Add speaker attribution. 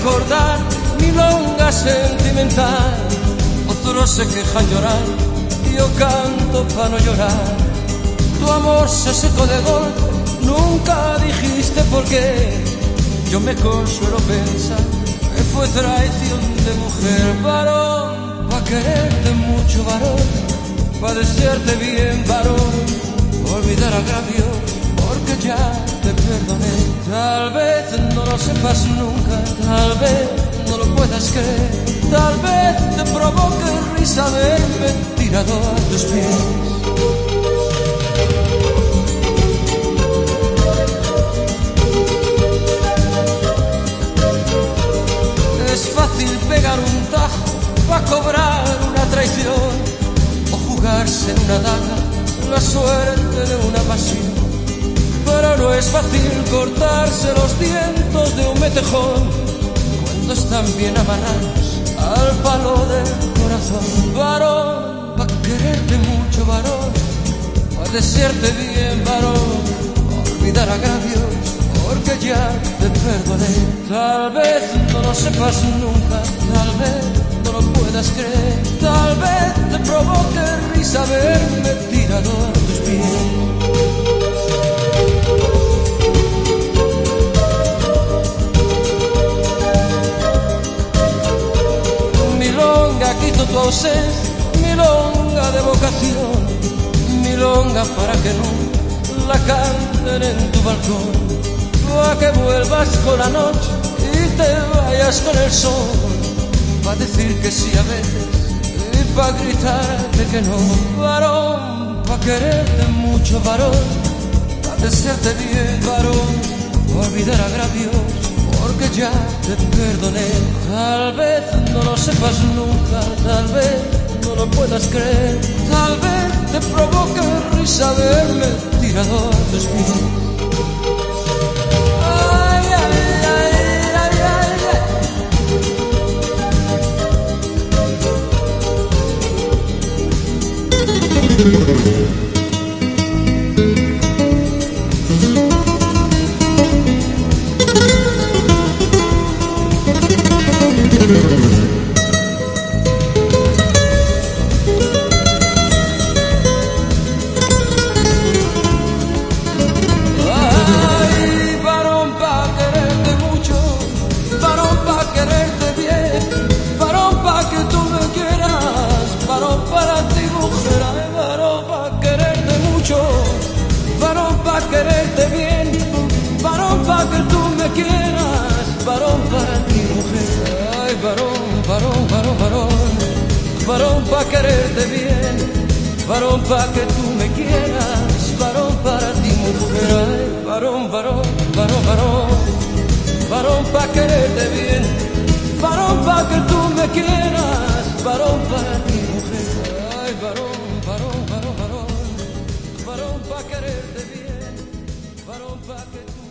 Speaker 1: recordar milonga sentimental. Outros se quejan llorar e eu canto pa no llorar. Tu amor se secó de gol Nunca dijiste por qué. Yo me consuelo pensar que fue traición de mujer, varón, pa' quererte mucho, varón, pa' desearte bien, varón, olvidar agravios, porque ya te perdoné. Tal vez no lo sepas nunca, tal vez no lo puedas creer, tal vez te provoque risa verme tirado a tus pies. En una daga la suerte de una pasión. Pero no es fácil cortarse los dientes de un metejón cuando están bien amarrados al palo del corazón. Varón, pa' quererte mucho, varón, pa' desearte bien, varón, olvidar agravios porque ya te perdoné. Tal vez no lo sepas nunca, tal vez no lo puedas creer, tal vez te provoque risa verme tirado a tus pies. Milonga quito tu ausencia, milonga de vocación, milonga para que no la canten en tu balcón a que vuelvas con la noche y te vayas con el sol, pa' decir que sí a veces pa' gritarte que no, varón, pa' quererte mucho, varón, pa' desearte bien, varón, olvidar agravios, porque ya te perdoné, tal vez no lo sepas nunca, tal vez no lo puedas creer, tal vez te provoque risa verme tirado a tus pies. Ay, mucho, varón pa' quererte bien, varón pa' que tú me quieras, varón para ti mujer, ay, varón, varón, varón, varón, varón pa' quererte bien, varón pa' que tú me quieras, eres de bien, varón pa' que tú